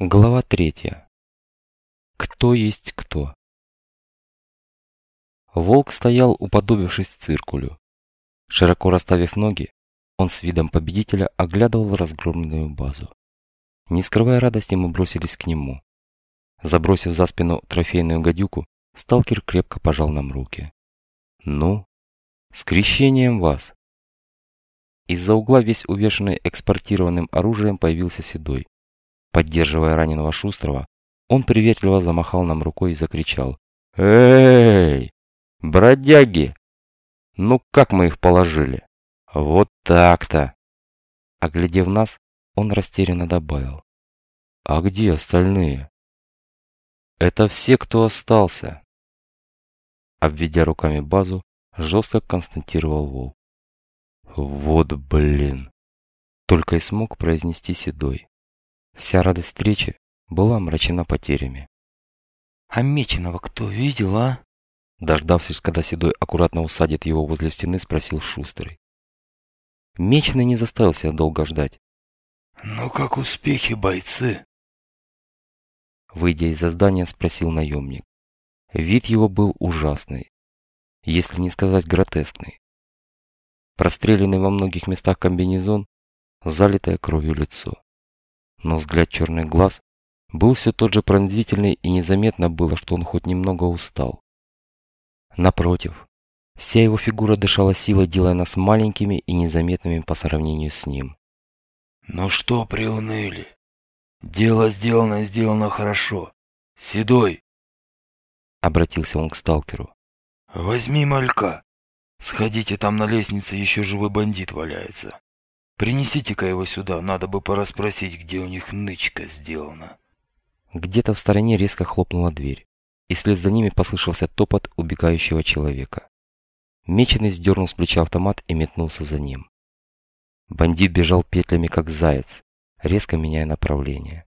Глава третья. Кто есть кто? Волк стоял, уподобившись циркулю. Широко расставив ноги, он с видом победителя оглядывал разгромленную базу. Не скрывая радости, мы бросились к нему. Забросив за спину трофейную гадюку, сталкер крепко пожал нам руки. «Ну, с крещением вас!» Из-за угла весь увешанный экспортированным оружием появился Седой. Поддерживая раненого Шустрого, он приветливо замахал нам рукой и закричал. «Эй, бродяги! Ну как мы их положили? Вот так-то!» Оглядев нас, он растерянно добавил. «А где остальные?» «Это все, кто остался!» Обведя руками базу, жестко констатировал Волк. «Вот блин!» Только и смог произнести Седой. Вся радость встречи была омрачена потерями. «А Меченого кто видел, а?» Дождавшись, когда Седой аккуратно усадит его возле стены, спросил Шустрый. Меченый не заставил себя долго ждать. «Ну как успехи, бойцы?» Выйдя из-за здания, спросил наемник. Вид его был ужасный, если не сказать гротескный. Простреленный во многих местах комбинезон, залитое кровью лицо но взгляд черных глаз был все тот же пронзительный и незаметно было, что он хоть немного устал. Напротив, вся его фигура дышала силой, делая нас маленькими и незаметными по сравнению с ним. «Ну что приуныли? Дело сделано сделано хорошо. Седой!» Обратился он к сталкеру. «Возьми малька. Сходите, там на лестнице еще живой бандит валяется. Принесите-ка его сюда, надо бы порасспросить, где у них нычка сделана. Где-то в стороне резко хлопнула дверь, и вслед за ними послышался топот убегающего человека. Меченый сдернул с плеча автомат и метнулся за ним. Бандит бежал петлями, как заяц, резко меняя направление.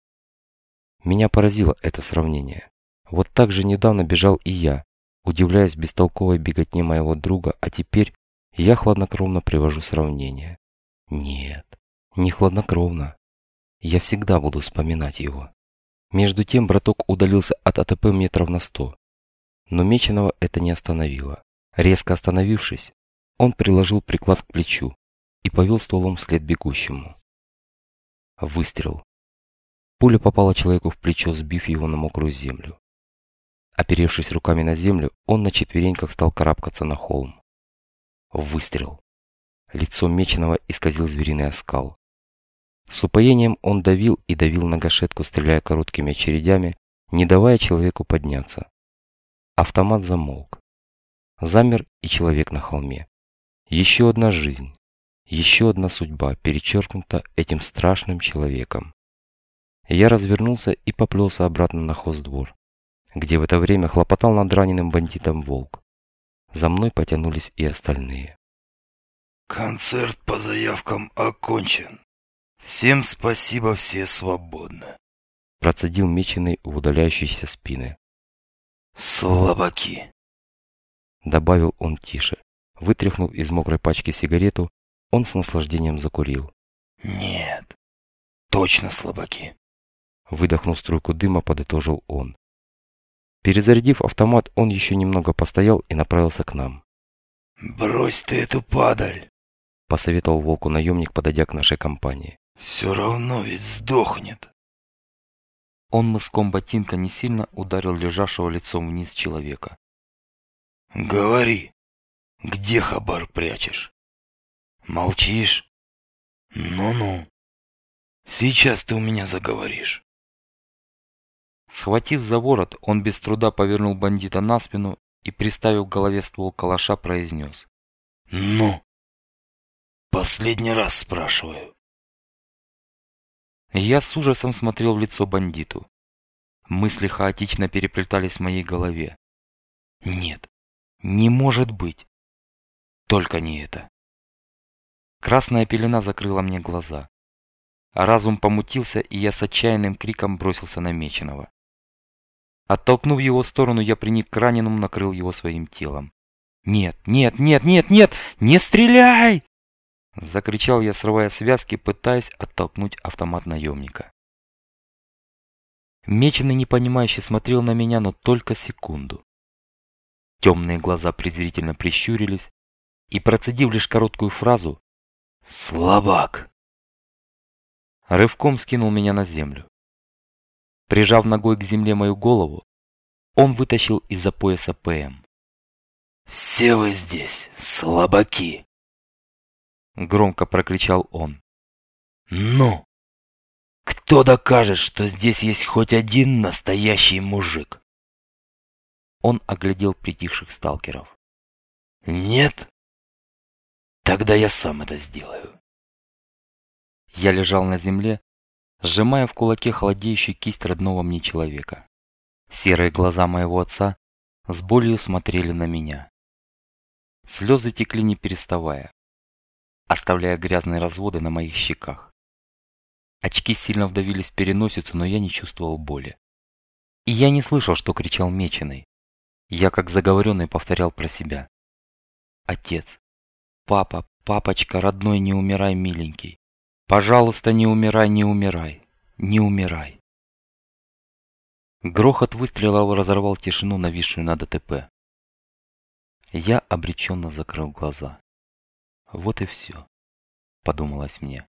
Меня поразило это сравнение. Вот так же недавно бежал и я, удивляясь бестолковой беготне моего друга, а теперь я хладнокровно привожу сравнение. Нет, не хладнокровно. Я всегда буду вспоминать его. Между тем браток удалился от АТП метров на сто. Но Меченого это не остановило. Резко остановившись, он приложил приклад к плечу и повел стволом вслед бегущему. Выстрел. Пуля попала человеку в плечо, сбив его на мокрую землю. Оперевшись руками на землю, он на четвереньках стал карабкаться на холм. Выстрел. Лицо Меченого исказил звериный оскал. С упоением он давил и давил на гашетку, стреляя короткими очередями, не давая человеку подняться. Автомат замолк. Замер и человек на холме. Еще одна жизнь, еще одна судьба перечеркнута этим страшным человеком. Я развернулся и поплелся обратно на хоздвор, где в это время хлопотал над раненым бандитом волк. За мной потянулись и остальные. Концерт по заявкам окончен. Всем спасибо, все свободны. Процедил меченый в удаляющиеся спины. Слабаки. Добавил он тише. Вытряхнув из мокрой пачки сигарету, он с наслаждением закурил. Нет, точно слабаки. Выдохнув струйку дыма, подытожил он. Перезарядив автомат, он еще немного постоял и направился к нам. «Брось ты эту падаль!» Посоветовал волку наемник, подойдя к нашей компании. «Все равно ведь сдохнет». Он мыском ботинка не сильно ударил лежавшего лицом вниз человека. «Говори, где хабар прячешь? Молчишь? Ну-ну, сейчас ты у меня заговоришь». Схватив за ворот, он без труда повернул бандита на спину и, приставив к голове ствол калаша, произнес. «Ну, Последний раз спрашиваю. Я с ужасом смотрел в лицо бандиту. Мысли хаотично переплетались в моей голове. Нет, не может быть. Только не это. Красная пелена закрыла мне глаза. Разум помутился, и я с отчаянным криком бросился на Меченого. Оттолкнув его в сторону, я приник к раненому, накрыл его своим телом. «Нет, нет, нет, нет, нет! Не стреляй!» Закричал я, срывая связки, пытаясь оттолкнуть автомат наемника. Меченый непонимающе смотрел на меня, но только секунду. Темные глаза презрительно прищурились, и, процедив лишь короткую фразу «Слабак!», рывком скинул меня на землю. Прижав ногой к земле мою голову, он вытащил из-за пояса ПМ. «Все вы здесь, слабаки!» Громко прокричал он. «Ну, кто докажет, что здесь есть хоть один настоящий мужик?» Он оглядел притихших сталкеров. «Нет? Тогда я сам это сделаю». Я лежал на земле, сжимая в кулаке холодеющую кисть родного мне человека. Серые глаза моего отца с болью смотрели на меня. Слезы текли не переставая, оставляя грязные разводы на моих щеках. Очки сильно вдавились в переносицу, но я не чувствовал боли. И я не слышал, что кричал Меченый. Я как заговоренный повторял про себя. Отец, папа, папочка, родной, не умирай, миленький. Пожалуйста, не умирай, не умирай, не умирай. Грохот выстрела разорвал тишину, нависшую над ДТП. Я обреченно закрыл глаза. Вот и все, подумалось мне.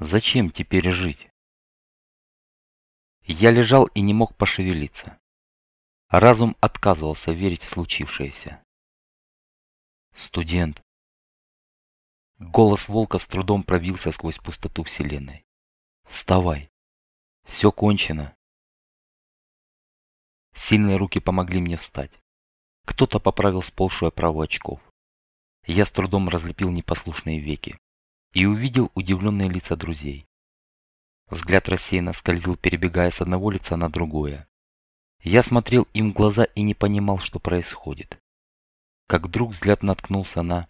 Зачем теперь жить? Я лежал и не мог пошевелиться. Разум отказывался верить в случившееся. Студент. Голос волка с трудом пробился сквозь пустоту вселенной. Вставай. Все кончено. Сильные руки помогли мне встать. Кто-то поправил сползшую оправу очков. Я с трудом разлепил непослушные веки и увидел удивленные лица друзей. Взгляд рассеянно скользил, перебегая с одного лица на другое. Я смотрел им в глаза и не понимал, что происходит. Как вдруг взгляд наткнулся на...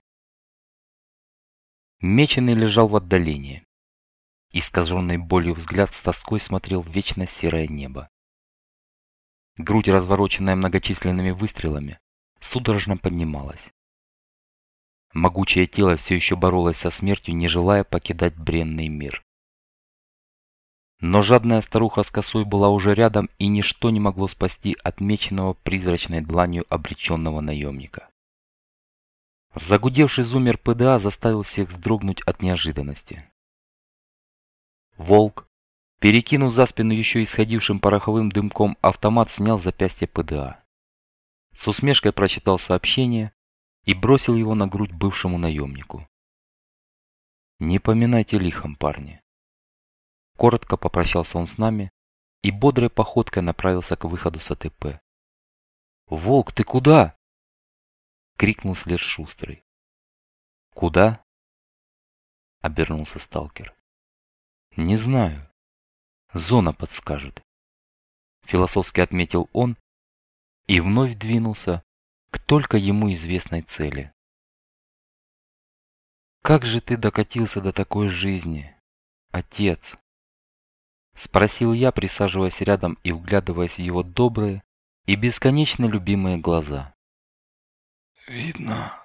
Меченый лежал в отдалении. Искаженный болью взгляд с тоской смотрел в вечно серое небо. Грудь, развороченная многочисленными выстрелами, судорожно поднималась. Могучее тело все еще боролось со смертью, не желая покидать бренный мир. Но жадная старуха с косой была уже рядом, и ничто не могло спасти отмеченного призрачной дланью обреченного наемника. Загудевший зумер ПДА заставил всех вздрогнуть от неожиданности. Волк, перекинув за спину еще исходившим пороховым дымком автомат, снял запястье ПДА. С усмешкой прочитал сообщение и бросил его на грудь бывшему наемнику. «Не поминайте лихом, парни. Коротко попрощался он с нами и бодрой походкой направился к выходу с АТП. «Волк, ты куда?» — крикнул след шустрый. «Куда?» — обернулся сталкер. «Не знаю. Зона подскажет». Философски отметил он и вновь двинулся к только ему известной цели. «Как же ты докатился до такой жизни, отец?» Спросил я, присаживаясь рядом и вглядываясь в его добрые и бесконечно любимые глаза. «Видно,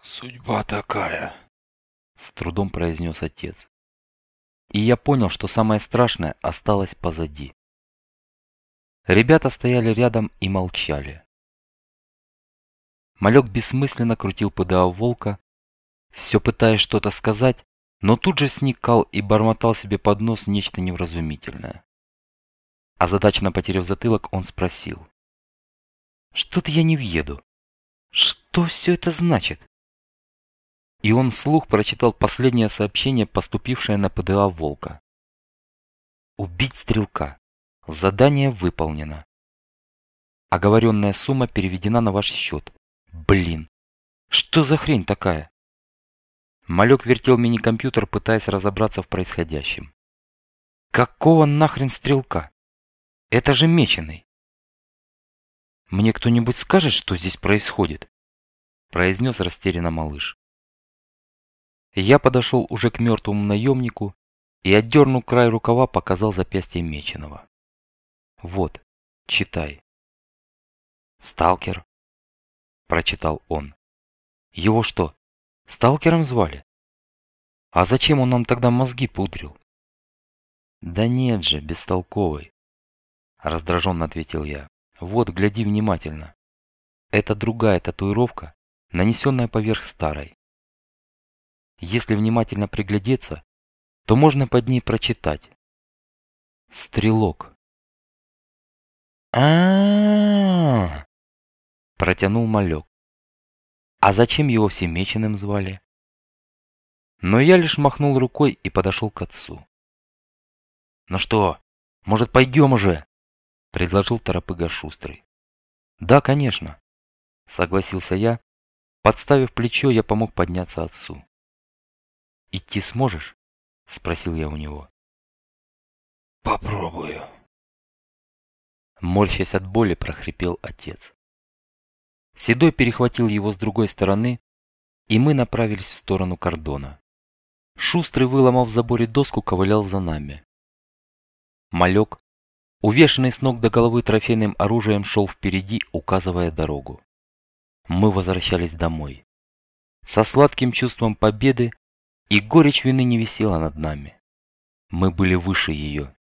судьба такая», — с трудом произнес отец. И я понял, что самое страшное осталось позади. Ребята стояли рядом и молчали. Малек бессмысленно крутил ПДА волка, все пытаясь что-то сказать, но тут же сникал и бормотал себе под нос нечто невразумительное. Озадаченно потеряв затылок, он спросил. «Что-то я не въеду. Что все это значит?» И он вслух прочитал последнее сообщение, поступившее на ПДА «Волка». «Убить стрелка. Задание выполнено. Оговоренная сумма переведена на ваш счет. Блин, что за хрень такая?» Малек вертел мини-компьютер, пытаясь разобраться в происходящем. Какого нахрен стрелка? Это же меченый. Мне кто-нибудь скажет, что здесь происходит? Произнес растерянно малыш. Я подошел уже к мертвому наемнику и, отдернув край рукава, показал запястье меченого. Вот, читай. Сталкер, прочитал он. Его что, Сталкером звали? А зачем он нам тогда мозги пудрил? Да нет же, бестолковый. Раздраженно ответил я. Вот, гляди внимательно. Это другая татуировка, нанесенная поверх старой. Если внимательно приглядеться, то можно под ней прочитать. Стрелок. а, -а, -а, Протянул малек. А зачем его все меченым звали? Но я лишь махнул рукой и подошел к отцу. «Ну что, может, пойдем уже?» – предложил торопыга шустрый. «Да, конечно», – согласился я. Подставив плечо, я помог подняться отцу. «Идти сможешь?» – спросил я у него. «Попробую». Морщась от боли, прохрипел отец. Седой перехватил его с другой стороны, и мы направились в сторону кордона. Шустрый, выломав в заборе доску, ковылял за нами. Малек, увешанный с ног до головы трофейным оружием, шел впереди, указывая дорогу. Мы возвращались домой. Со сладким чувством победы и горечь вины не висела над нами. Мы были выше ее.